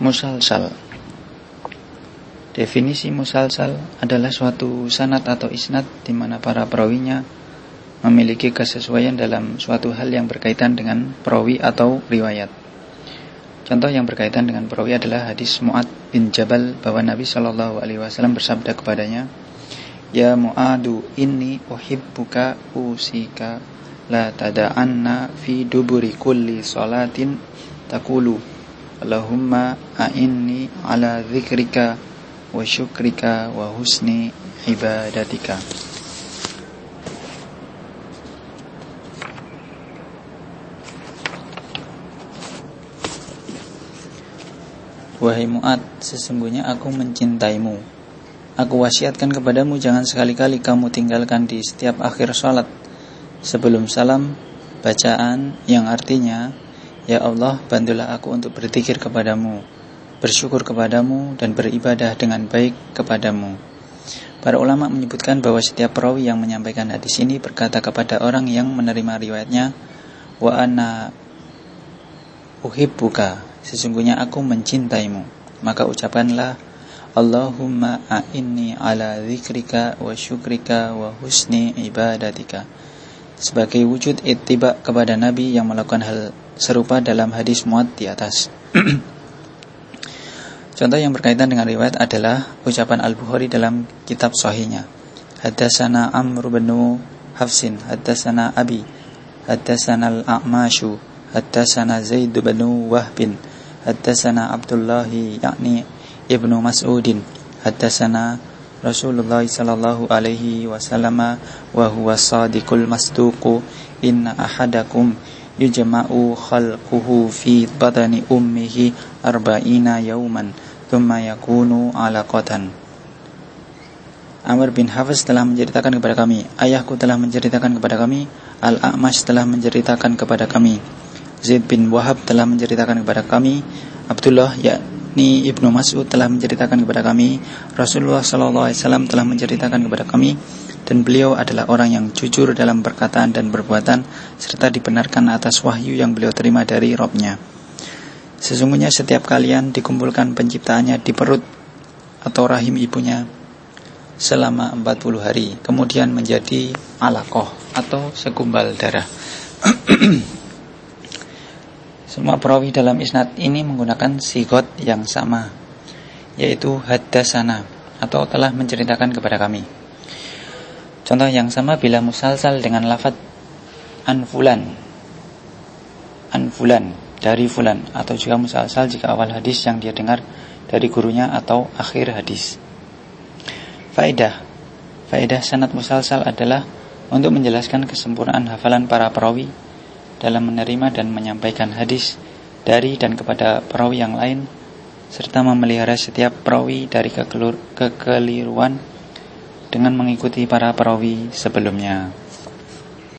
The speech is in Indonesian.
Musalsal Definisi musalsal adalah suatu sanat atau isnad di mana para perawinya memiliki kesesuaian dalam suatu hal yang berkaitan dengan perawi atau riwayat. Contoh yang berkaitan dengan perawi adalah hadis Mu'ad bin Jabal bahwa Nabi Shallallahu Alaihi Wasallam bersabda kepadanya, Ya Mu'adu inni uhibbuka usika la tada'anna fi duburi kulli salatin takulu Allahumma a'inni ala zikrika wa syukrika wa husni ibadatika Wahai Mu'ad, sesungguhnya aku mencintaimu. Aku wasiatkan kepadamu jangan sekali-kali kamu tinggalkan di setiap akhir sholat. Sebelum salam, bacaan yang artinya Ya Allah, bantulah aku untuk berzikir kepadamu, bersyukur kepadamu, dan beribadah dengan baik kepadamu. Para ulama menyebutkan bahwa setiap perawi yang menyampaikan hadis ini berkata kepada orang yang menerima riwayatnya, Wa ana uhibbuka, sesungguhnya aku mencintaimu. Maka ucapanlah, Allahumma a'inni ala zikrika wa syukrika wa husni ibadatika. Sebagai wujud ittiba kepada Nabi yang melakukan hal serupa dalam hadis muat di atas. Contoh yang berkaitan dengan riwayat adalah ucapan Al-Bukhari dalam kitab sahihnya. Haddatsana Amr bin Hafsin, haddatsana Abi, haddatsana Al-A'masyu, haddatsana Zaid bin Wahbin, haddatsana Abdullah yakni Ibnu Mas'udin, haddatsana Rasulullah sallallahu alaihi wasallam wa huwa sadiqul masduq inna ahadakum yujma'u khalquhu fi batani ummihi arba'ina yauman thumma yakunu alaqatan. Amr bin Hafiz telah menceritakan kepada kami Ayahku telah menceritakan kepada kami Al-A'mash telah menceritakan kepada kami Zaid bin Wahab telah menceritakan kepada kami Abdullah yakni Ibnu Mas'ud telah menceritakan kepada kami Rasulullah SAW telah menceritakan kepada kami dan beliau adalah orang yang jujur dalam perkataan dan perbuatan serta dibenarkan atas wahyu yang beliau terima dari Robnya. Sesungguhnya setiap kalian dikumpulkan penciptaannya di perut atau rahim ibunya selama 40 hari, kemudian menjadi alakoh atau segumbal darah. Semua perawi dalam isnad ini menggunakan sigot yang sama, yaitu hadasana atau telah menceritakan kepada kami. Contoh yang sama bila musalsal dengan lafad anfulan anfulan dari fulan. Atau juga musalsal jika awal hadis yang dia dengar dari gurunya atau akhir hadis. Faedah. Faedah sanat musalsal adalah untuk menjelaskan kesempurnaan hafalan para perawi dalam menerima dan menyampaikan hadis dari dan kepada perawi yang lain serta memelihara setiap perawi dari kekeliruan dengan mengikuti para perawi sebelumnya.